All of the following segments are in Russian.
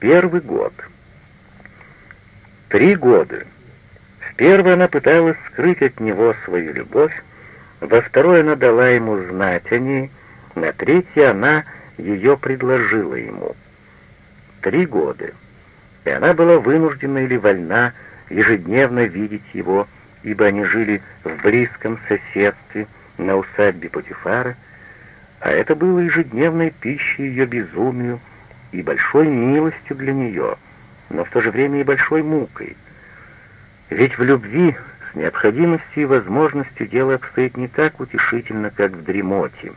Первый год. Три года. В первый она пыталась скрыть от него свою любовь, во второй она дала ему знать о ней, на третий она ее предложила ему. Три года. И она была вынуждена или вольна ежедневно видеть его, ибо они жили в близком соседстве на усадьбе Путифара, а это было ежедневной пищей ее безумию и большой милостью для нее, но в то же время и большой мукой. Ведь в любви с необходимостью и возможностью дело обстоит не так утешительно, как в дремоте.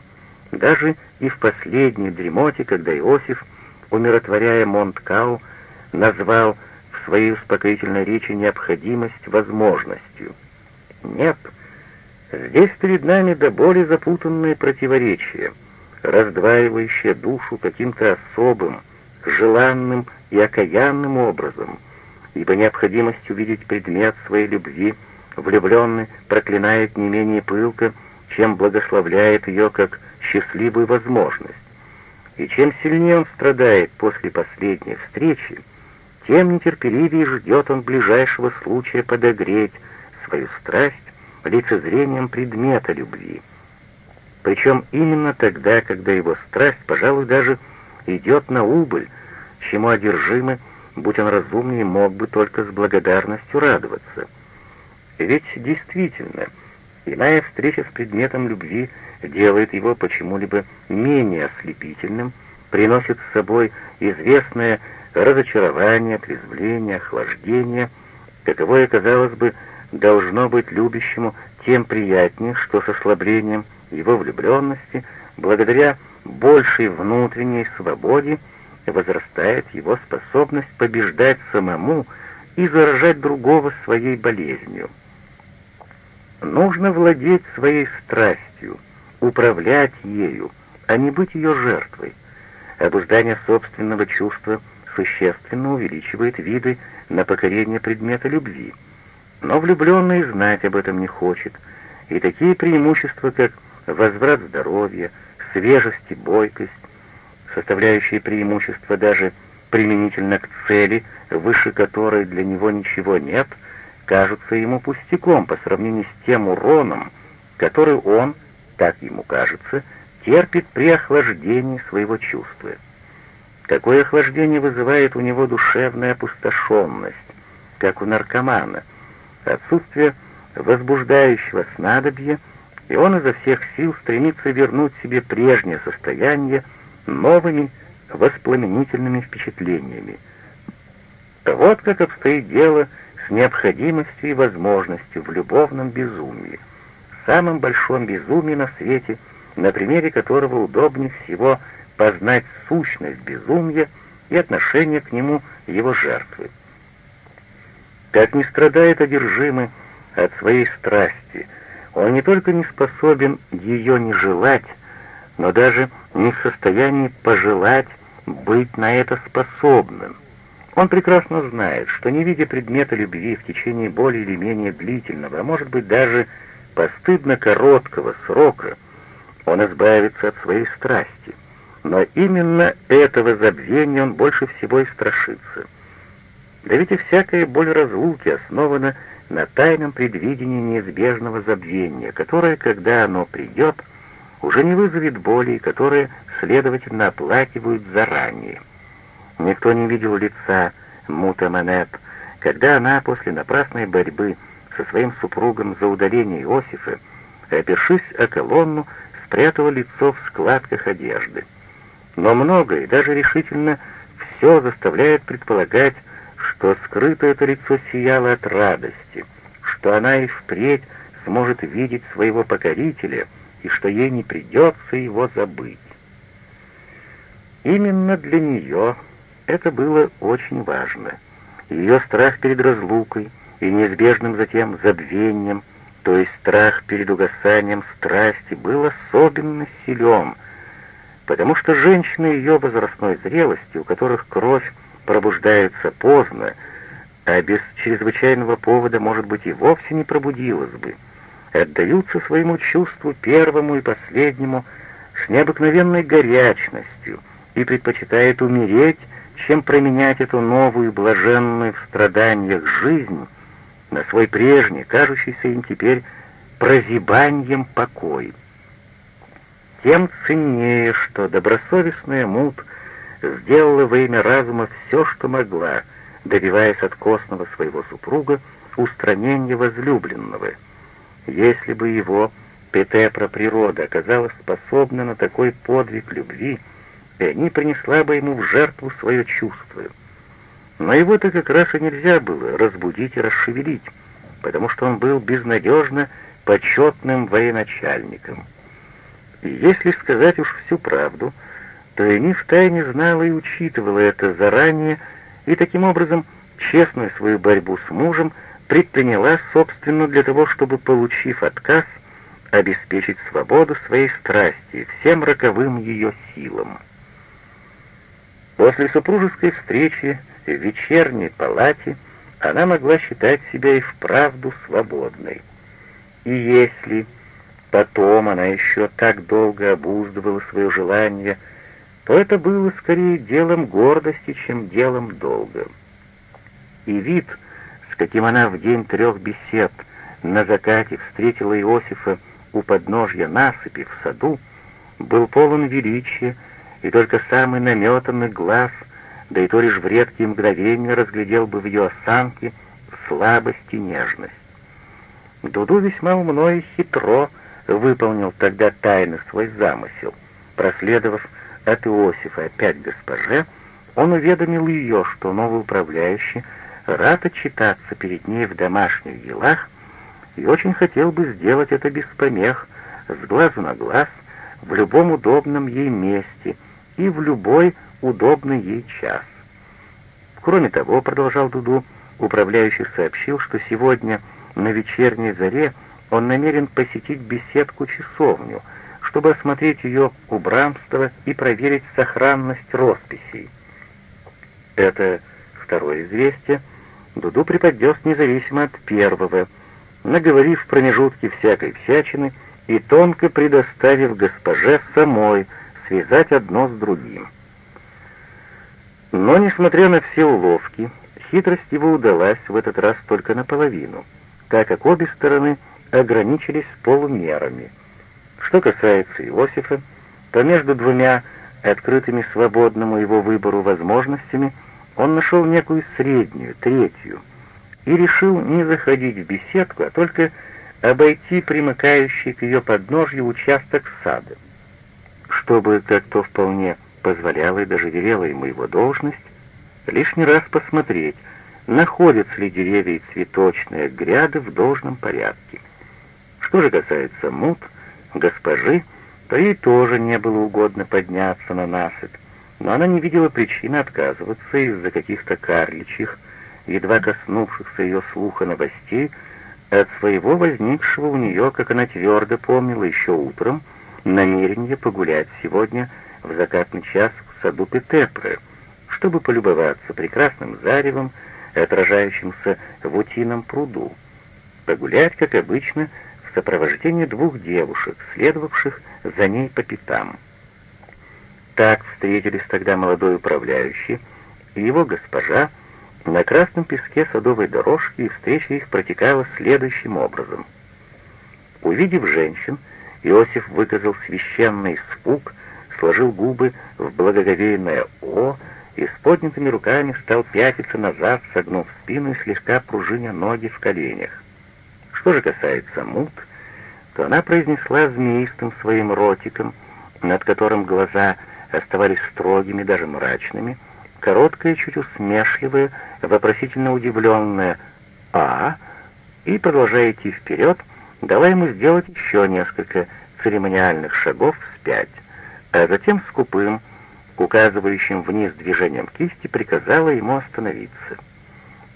Даже и в последней дремоте, когда Иосиф, умиротворяя Монткау, назвал в своей успокоительной речи необходимость возможностью. Нет, здесь перед нами до боли запутанные противоречия, раздваивающие душу каким-то особым, желанным и окаянным образом, ибо необходимость увидеть предмет своей любви влюбленный проклинает не менее пылко, чем благословляет ее как счастливую возможность. И чем сильнее он страдает после последней встречи, тем нетерпеливее ждет он ближайшего случая подогреть свою страсть лицезрением предмета любви. Причем именно тогда, когда его страсть, пожалуй, даже идет на убыль, чему одержимый, будь он разумнее, мог бы только с благодарностью радоваться. Ведь действительно, иная встреча с предметом любви делает его почему-либо менее ослепительным, приносит с собой известное разочарование, отрезвление, охлаждение, каковое, казалось бы, должно быть любящему тем приятнее, что с ослаблением его влюбленности, благодаря большей внутренней свободе, возрастает его способность побеждать самому и заражать другого своей болезнью. Нужно владеть своей страстью, управлять ею, а не быть ее жертвой. Обуздание собственного чувства существенно увеличивает виды на покорение предмета любви. Но влюбленный знать об этом не хочет, и такие преимущества, как возврат здоровья, свежесть и бойкость, составляющие преимущества даже применительно к цели, выше которой для него ничего нет, кажутся ему пустяком по сравнению с тем уроном, который он так ему кажется, терпит при охлаждении своего чувства. Такое охлаждение вызывает у него душевная опустошенность, как у наркомана, отсутствие возбуждающего снадобья, и он изо всех сил стремится вернуть себе прежнее состояние новыми воспламенительными впечатлениями. Вот как обстоит дело с необходимостью и возможностью в любовном безумии самом большом безумии на свете, на примере которого удобнее всего познать сущность безумия и отношение к нему его жертвы. Как не страдает одержимый от своей страсти, он не только не способен ее не желать, но даже не в состоянии пожелать быть на это способным. Он прекрасно знает, что не видя предмета любви в течение более или менее длительного, а может быть даже постыдно короткого срока он избавится от своей страсти. Но именно этого забвения он больше всего и страшится. Да ведь и всякая боль разлуки основана на тайном предвидении неизбежного забвения, которое, когда оно придет, уже не вызовет боли, и которое, следовательно, оплакивают заранее. Никто не видел лица Мута Манет, когда она после напрасной борьбы со своим супругом за удаление Иосифа, опершись о колонну, спрятала лицо в складках одежды. Но многое, даже решительно все заставляет предполагать, что скрыто это лицо сияло от радости, что она и впредь сможет видеть своего покорителя и что ей не придется его забыть. Именно для нее это было очень важно. Ее страх перед разлукой — и неизбежным затем забвением, то есть страх перед угасанием страсти, был особенно силен, потому что женщины ее возрастной зрелости, у которых кровь пробуждается поздно, а без чрезвычайного повода, может быть, и вовсе не пробудилась бы, отдаются своему чувству первому и последнему с необыкновенной горячностью и предпочитают умереть, чем променять эту новую, блаженную в страданиях жизнь на свой прежний, кажущийся им теперь прозябанием покой. Тем ценнее, что добросовестная Мут сделала во имя разума все, что могла, добиваясь от костного своего супруга устранения возлюбленного. Если бы его Петепра природа оказалась способна на такой подвиг любви, и не принесла бы ему в жертву свое чувство. Но его-то как раз и нельзя было разбудить и расшевелить, потому что он был безнадежно почетным военачальником. И если сказать уж всю правду, то Эни втайне знала и учитывала это заранее, и таким образом честную свою борьбу с мужем предприняла, собственно, для того, чтобы, получив отказ, обеспечить свободу своей страсти всем роковым ее силам. После супружеской встречи в вечерней палате она могла считать себя и вправду свободной. И если потом она еще так долго обуздывала свое желание, то это было скорее делом гордости, чем делом долга. И вид, с каким она в день трех бесед на закате встретила Иосифа у подножья насыпи в саду, был полон величия, и только самый наметанный глаз, да и то лишь в редкие мгновения разглядел бы в ее осанке слабость и нежность. Дуду весьма умно и хитро выполнил тогда тайно свой замысел. Проследовав от Иосифа опять госпоже, он уведомил ее, что новый управляющий рад отчитаться перед ней в домашних делах и очень хотел бы сделать это без помех, с глазу на глаз, в любом удобном ей месте и в любой удобный ей час. Кроме того, продолжал Дуду, управляющий сообщил, что сегодня на вечерней заре он намерен посетить беседку-часовню, чтобы осмотреть ее убранство и проверить сохранность росписей. Это второе известие Дуду преподнес независимо от первого, наговорив в промежутке всякой всячины и тонко предоставив госпоже самой связать одно с другим. Но, несмотря на все уловки, хитрость его удалась в этот раз только наполовину — так как обе стороны ограничились полумерами. Что касается Иосифа, то между двумя открытыми свободному его выбору возможностями он нашел некую среднюю, третью, и решил не заходить в беседку, а только обойти примыкающий к ее подножью участок сада. Чтобы, как то вполне позволяла и даже велела ему его должность, лишний раз посмотреть, находятся ли деревья и цветочные гряды в должном порядке. Что же касается мут, госпожи, то ей тоже не было угодно подняться на насыпь, но она не видела причины отказываться из-за каких-то карличьих, едва коснувшихся ее слуха новостей, от своего возникшего у нее, как она твердо помнила еще утром, намерения погулять сегодня в закатный час в саду Петепры, чтобы полюбоваться прекрасным заревом, отражающимся в утином пруду, погулять, как обычно, в сопровождении двух девушек, следовавших за ней по пятам. Так встретились тогда молодой управляющий и его госпожа на красном песке садовой дорожки, и встреча их протекала следующим образом. Увидев женщин, Иосиф выказал священный испуг, сложил губы в благоговейное «О», и с поднятыми руками стал пятиться назад, согнув спину и слегка пружиня ноги в коленях. Что же касается Мут, то она произнесла змеистым своим ротиком, над которым глаза оставались строгими, даже мрачными, короткое, чуть усмешливое, вопросительно удивленное «А?» и, продолжая идти вперед, дала ему сделать еще несколько церемониальных шагов вспять, а затем скупым, указывающим вниз движением кисти, приказала ему остановиться.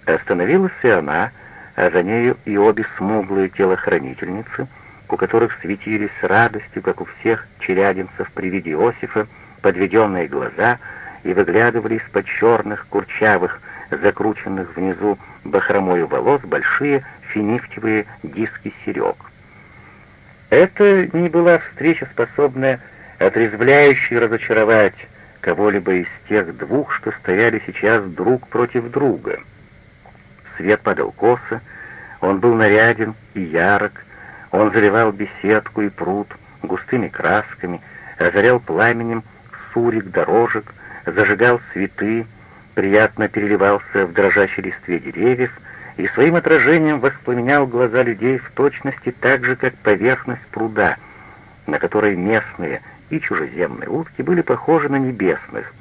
Остановилась и она, а за нею и обе смуглые телохранительницы, у которых светились радостью, как у всех челядинцев при виде Иосифа, подведенные глаза и выглядывали из-под черных, курчавых, закрученных внизу бахромою волос большие финифтевые диски серег. Это не была встреча, способная отрезвляюще разочаровать кого-либо из тех двух, что стояли сейчас друг против друга. Свет падал косо, он был наряден и ярок, он заливал беседку и пруд густыми красками, озарял пламенем сурик дорожек, зажигал цветы, приятно переливался в дрожащей листве деревьев и своим отражением воспламенял глаза людей в точности так же, как поверхность пруда, на которой местные и чужеземные утки были похожи на небесных,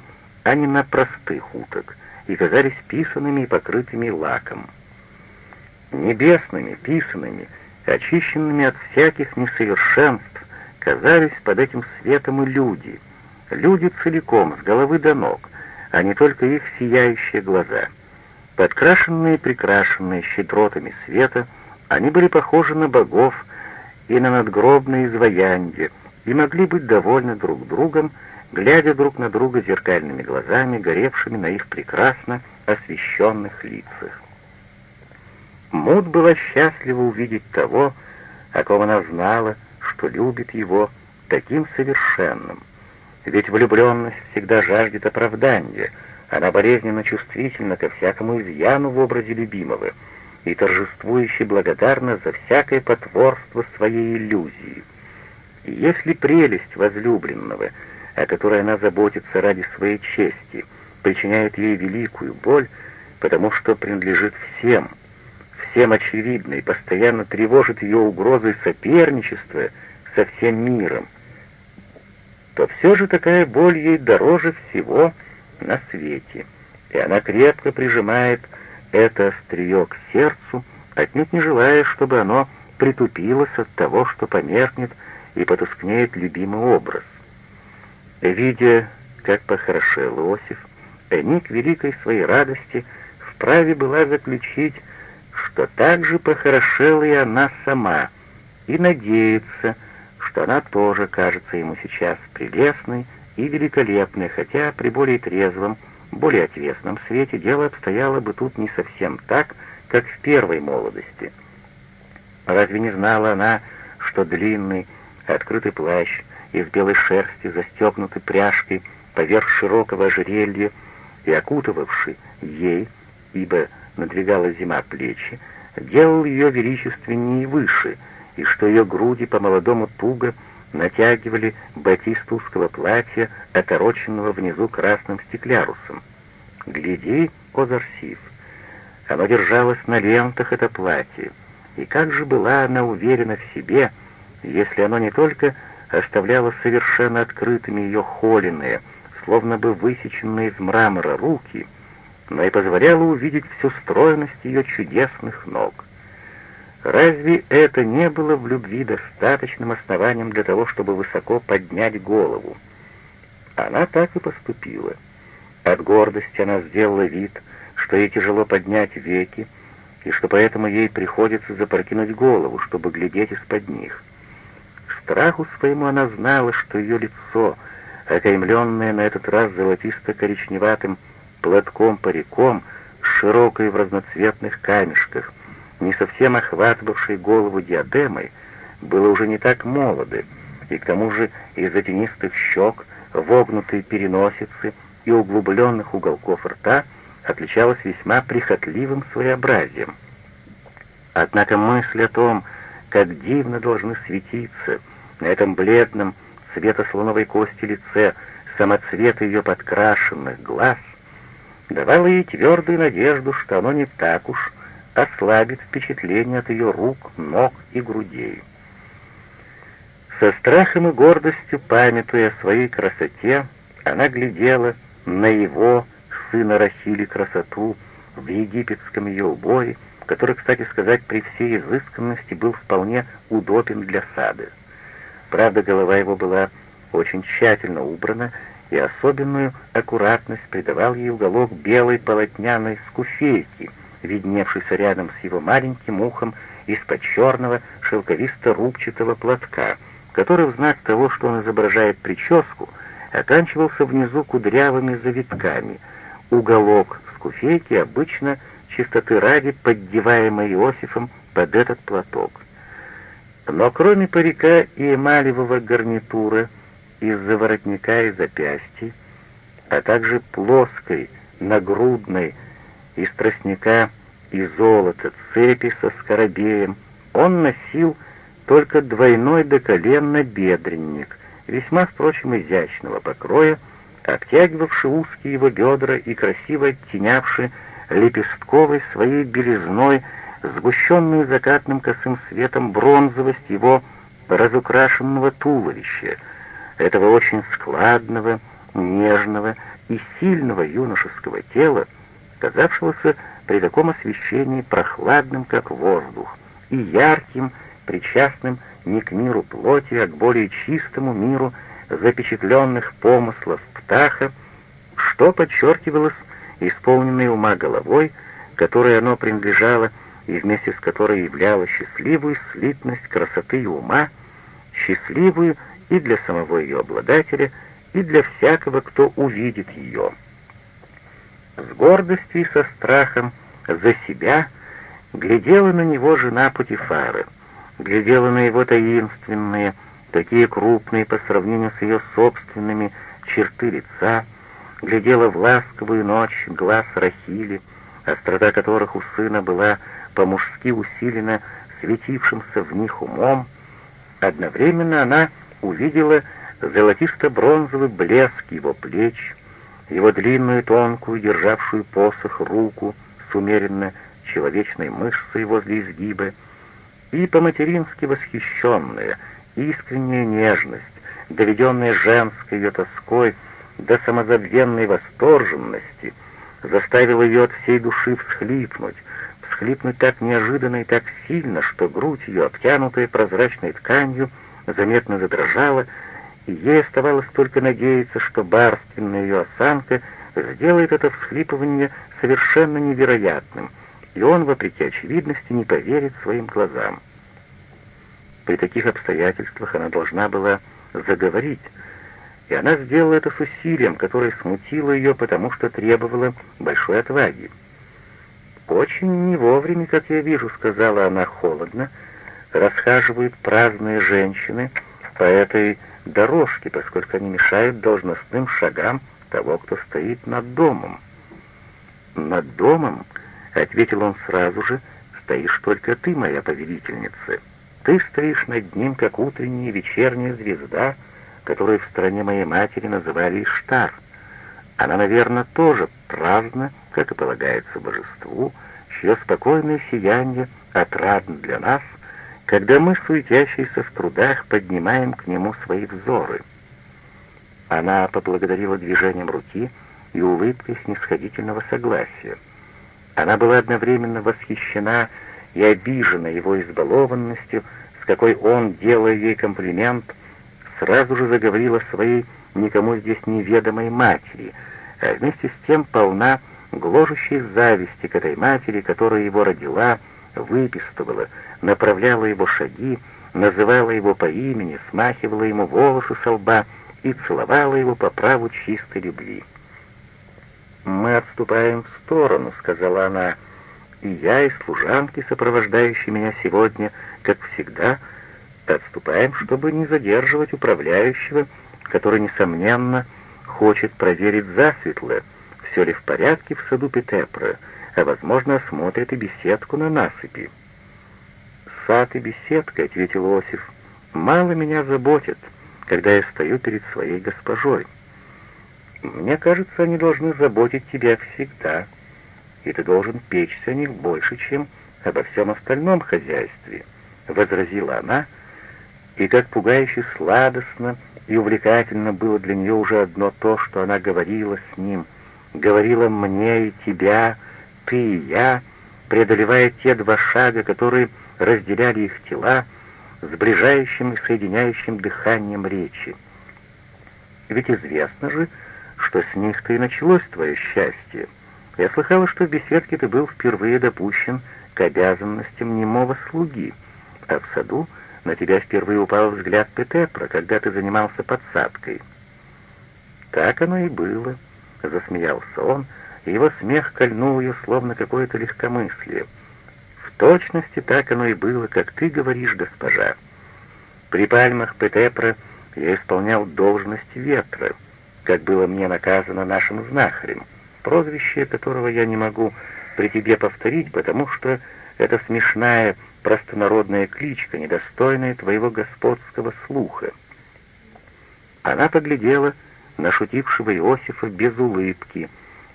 а не на простых уток, и казались писанными и покрытыми лаком. Небесными, писанными, очищенными от всяких несовершенств, казались под этим светом и люди, люди целиком, с головы до ног, а не только их сияющие глаза. Подкрашенные и прикрашенные щедротами света, они были похожи на богов и на надгробные изваяния, и могли быть довольны друг другом, глядя друг на друга зеркальными глазами, горевшими на их прекрасно освещенных лицах. Муд была счастлива увидеть того, о ком она знала, что любит его, таким совершенным. Ведь влюбленность всегда жаждет оправдания, она болезненно чувствительна ко всякому изъяну в образе любимого и торжествующе благодарна за всякое потворство своей иллюзии. И если прелесть возлюбленного, о которой она заботится ради своей чести, причиняет ей великую боль, потому что принадлежит всем — всем очевидно и постоянно тревожит ее угрозой соперничества со всем миром, то все же такая боль ей дороже всего на свете, и она крепко прижимает это острие к сердцу, отнюдь не желая, чтобы оно притупилось от того, что померкнет и потускнеет любимый образ. Видя, как похорошел Иосиф, Эни к великой своей радости вправе была заключить что так же похорошела и она сама, и надеется, что она тоже кажется ему сейчас прелестной и великолепной, хотя при более трезвом, более отвесном свете дело обстояло бы тут не совсем так, как в первой молодости. Разве не знала она, что длинный, открытый плащ из белой шерсти, застегнутый пряжкой поверх широкого ожерелья и окутывавший ей, ибо надвигала зима плечи, делал ее величественнее и выше, и что ее груди по-молодому туго натягивали батист платья, отороченного внизу красным стеклярусом. «Гляди, Озарсив!» Оно держалось на лентах, это платье, и как же была она уверена в себе, если оно не только оставляло совершенно открытыми ее холеные, словно бы высеченные из мрамора руки — но и позволяло увидеть всю стройность ее чудесных ног. Разве это не было в любви достаточным основанием для того, чтобы высоко поднять голову? Она так и поступила. От гордости она сделала вид, что ей тяжело поднять веки, и что поэтому ей приходится запрокинуть голову, чтобы глядеть из-под них. Страху своему она знала, что ее лицо, окаймленное на этот раз золотисто-коричневатым платком-париком широкой в разноцветных камешках, не совсем охватывавшей голову диадемой, было уже не так молодо, и к тому же из-за тенистых щек, вогнутой переносицы и углубленных уголков рта отличалась весьма прихотливым своеобразием. Однако мысль о том, как дивно должны светиться на этом бледном цвета слоновой кости лице самоцветы ее подкрашенных глаз — давало ей твердую надежду, что оно не так уж ослабит впечатление от ее рук, ног и грудей. Со страхом и гордостью, памятуя о своей красоте, она глядела на его, сына Рахили, красоту в египетском ее уборе, который, кстати сказать, при всей изысканности был вполне удобен для сада. Правда, голова его была очень тщательно убрана, и особенную аккуратность придавал ей уголок белой полотняной скуфейки, видневшейся рядом с его маленьким ухом из-под черного шелковисто-рубчатого платка, который в знак того, что он изображает прическу, оканчивался внизу кудрявыми завитками. Уголок скуфейки обычно чистоты ради поддеваемый Иосифом под этот платок. Но кроме парика и эмалевого гарнитура, из-за воротника и запястья, а также плоской, нагрудной, из тростника и золота цепи со скоробеем, он носил только двойной до колен бедренник, весьма, впрочем, изящного покроя, обтягивавший узкие его бедра и красиво оттенявший лепестковой своей белизной, сгущенную закатным косым светом бронзовость его разукрашенного туловища, этого очень складного, нежного и сильного юношеского тела, казавшегося при таком освещении прохладным, как воздух, и ярким, причастным не к миру плоти, а к более чистому миру запечатленных помыслов птаха, что подчеркивалось исполненной ума головой, которой оно принадлежало и вместе с которой являла счастливую слитность красоты и ума, счастливую и для самого ее обладателя, и для всякого, кто увидит ее. С гордостью и со страхом за себя глядела на него жена Путифара, глядела на его таинственные, такие крупные по сравнению с ее собственными черты лица, глядела в ласковую ночь глаз Рахили, острота которых у сына была по-мужски усилена светившимся в них умом, одновременно она увидела золотисто-бронзовый блеск его плеч, его длинную, тонкую, державшую посох руку с умеренно человечной мышцей возле изгиба, и по-матерински восхищенная, искренняя нежность, доведенная женской ее тоской до самозабвенной восторженности, заставила ее от всей души всхлипнуть, всхлипнуть так неожиданно и так сильно, что грудь ее, обтянутая прозрачной тканью, заметно задрожала, и ей оставалось только надеяться, что барственная ее осанка сделает это всхлипывание совершенно невероятным, и он, вопреки очевидности, не поверит своим глазам. При таких обстоятельствах она должна была заговорить, и она сделала это с усилием, которое смутило ее, потому что требовало большой отваги. «Очень не вовремя, как я вижу», — сказала она холодно, — «расхаживают праздные женщины по этой дорожке, поскольку они мешают должностным шагам того, кто стоит над домом». «Над домом», — ответил он сразу же, — «стоишь только ты, моя повелительница. Ты стоишь над ним, как утренняя вечерняя звезда, которую в стране моей матери называли Иштар. Она, наверное, тоже праздна, как и полагается божеству, чье спокойное сияние отрадно для нас, когда мы, суетящиеся в трудах, поднимаем к нему свои взоры. Она поблагодарила движением руки и улыбкой снисходительного согласия. Она была одновременно восхищена и обижена его избалованностью, с какой он, делая ей комплимент, сразу же заговорила своей никому здесь неведомой матери — а вместе с тем полна гложущей зависти к этой матери, которая его родила, выпистывала, направляла его шаги, называла его по имени, смахивала ему волосы со лба и целовала его по праву чистой любви. «Мы отступаем в сторону», — сказала она, — «и я, и служанки, сопровождающие меня сегодня, как всегда, отступаем, чтобы не задерживать управляющего, который, несомненно, — хочет проверить засветло, все ли в порядке в саду Петепра, а, возможно, осмотрит и беседку на насыпи. «Сад и беседка», — ответил Осиф, — «мало меня заботит, когда я стою перед своей госпожой. Мне кажется, они должны заботить тебя всегда, и ты должен печься о них больше, чем обо всем остальном хозяйстве», — возразила она, и как пугающе сладостно и увлекательно было для нее уже одно то, что она говорила с ним, говорила мне и тебя, ты и я, преодолевая те два шага, которые разделяли их тела, сближающим и соединяющим дыханием речи. Ведь известно же, что с них-то и началось твое счастье. Я слыхала, что в беседке ты был впервые допущен к обязанностям немого слуги, а в саду на тебя впервые упал взгляд Петепра, когда ты занимался подсадкой». «Так оно и было», — засмеялся он, и его смех кольнул ее, словно какое-то легкомыслие. «В точности так оно и было, как ты говоришь, госпожа. При пальмах Петепра я исполнял должность ветра, как было мне наказано нашим знахарем, прозвище которого я не могу при тебе повторить, потому что это смешная простонародная кличка, недостойная твоего господского слуха. Она поглядела на шутившего Иосифа без улыбки.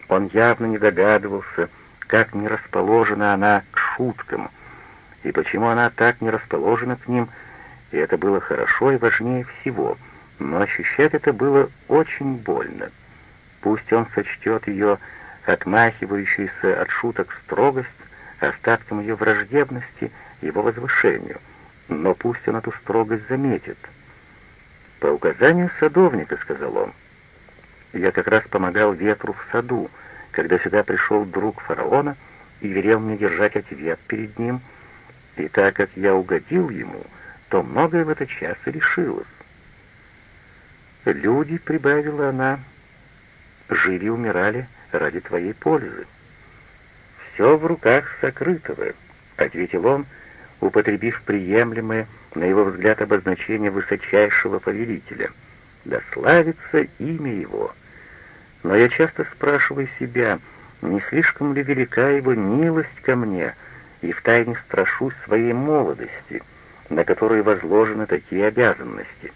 Он явно не догадывался, как не расположена она к шуткам, и почему она так не расположена к ним, и это было хорошо и важнее всего, но ощущать это было очень больно. Пусть он сочтет ее отмахивающейся от шуток строгость остатком ее враждебности, его возвышению, но пусть он эту строгость заметит. «По указанию садовника», — сказал он, — «я как раз помогал ветру в саду, когда сюда пришел друг фараона и велел мне держать ответ перед ним, и так как я угодил ему, то многое в этот час и решилось». «Люди», — прибавила она, — «жили умирали ради твоей пользы». «Все в руках сокрытого», — ответил он, употребив приемлемое, на его взгляд, обозначение высочайшего повелителя. «Да славится имя его». Но я часто спрашиваю себя, не слишком ли велика его милость ко мне, и втайне страшусь своей молодости, на которой возложены такие обязанности.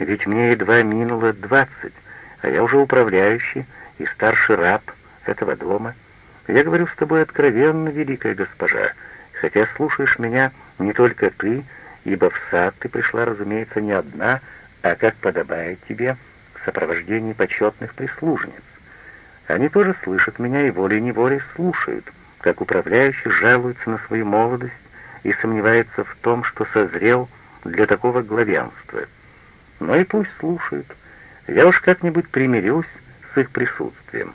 Ведь мне едва минуло двадцать, а я уже управляющий и старший раб этого дома — я говорю с тобой откровенно, великая госпожа, хотя слушаешь меня не только ты, ибо в сад ты пришла, разумеется, не одна, а как подобает тебе, в сопровождении почетных прислужниц. Они тоже слышат меня и волей-неволей слушают, как управляющий жалуется на свою молодость и сомневается в том, что созрел для такого главенства. Но и пусть слушают. Я уж как-нибудь примирюсь с их присутствием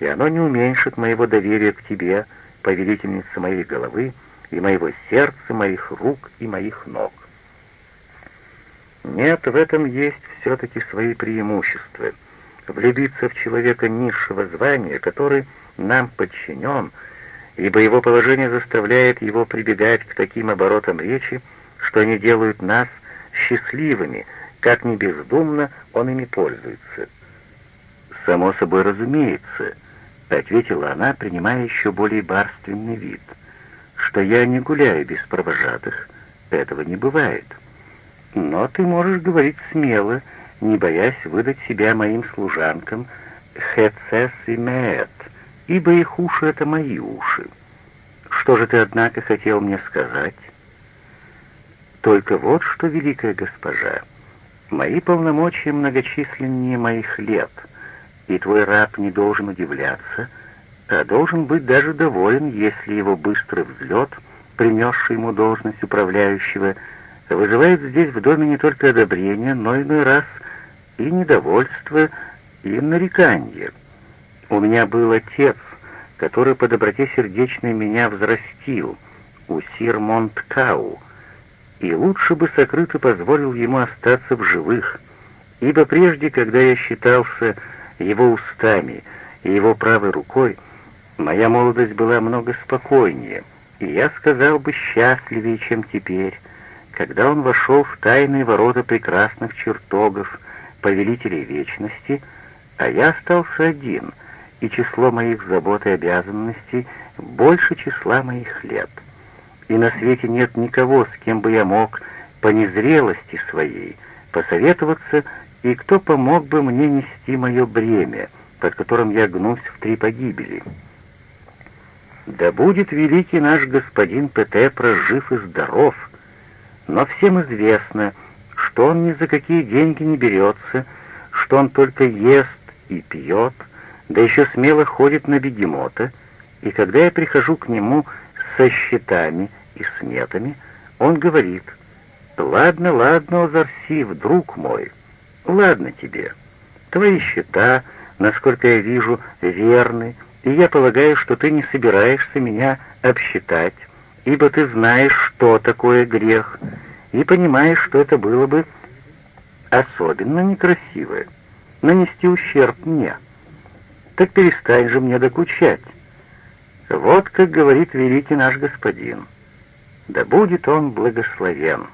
и оно не уменьшит моего доверия к тебе, повелительнице моей головы, и моего сердца, моих рук и моих ног. Нет, в этом есть все-таки свои преимущества. Влюбиться в человека низшего звания, который нам подчинен, ибо его положение заставляет его прибегать к таким оборотам речи, что они делают нас счастливыми, как не бездумно он ими пользуется. Само собой разумеется —— ответила она, принимая еще более барственный вид, — «что я не гуляю без провожатых. Этого не бывает. Но ты можешь говорить смело, не боясь выдать себя моим служанкам Хецес и Меэт, ибо их уши — это мои уши. Что же ты, однако, хотел мне сказать?» «Только вот что, великая госпожа, мои полномочия многочисленнее моих лет — и твой раб не должен удивляться, а должен быть даже доволен, если его быстрый взлет, принесший ему должность управляющего, вызывает здесь в доме не только одобрение, но иной раз и недовольство, и нарекание. У меня был отец, который по доброте сердечной меня взрастил, Усир Монткау, и лучше бы сокрыто позволил ему остаться в живых, ибо прежде, когда я считался его устами и его правой рукой, моя молодость была много спокойнее, и я сказал бы счастливее, чем теперь, когда он вошел в тайные ворота прекрасных чертогов, повелителей вечности, а я остался один, и число моих забот и обязанностей больше числа моих лет. И на свете нет никого, с кем бы я мог по незрелости своей посоветоваться и кто помог бы мне нести мое бремя, под которым я гнусь в три погибели? Да будет великий наш господин П.Т. прожив и здоров, но всем известно, что он ни за какие деньги не берется, что он только ест и пьет, да еще смело ходит на бегемота, и когда я прихожу к нему со счетами и сметами, он говорит, «Ладно, ладно, Озарсив, друг мой, Ладно тебе. Твои счета, насколько я вижу, верны, и я полагаю, что ты не собираешься меня обсчитать, ибо ты знаешь, что такое грех, и понимаешь, что это было бы особенно некрасиво, нанести ущерб мне. Так перестань же мне докучать. Вот как говорит великий наш господин. Да будет он благословен».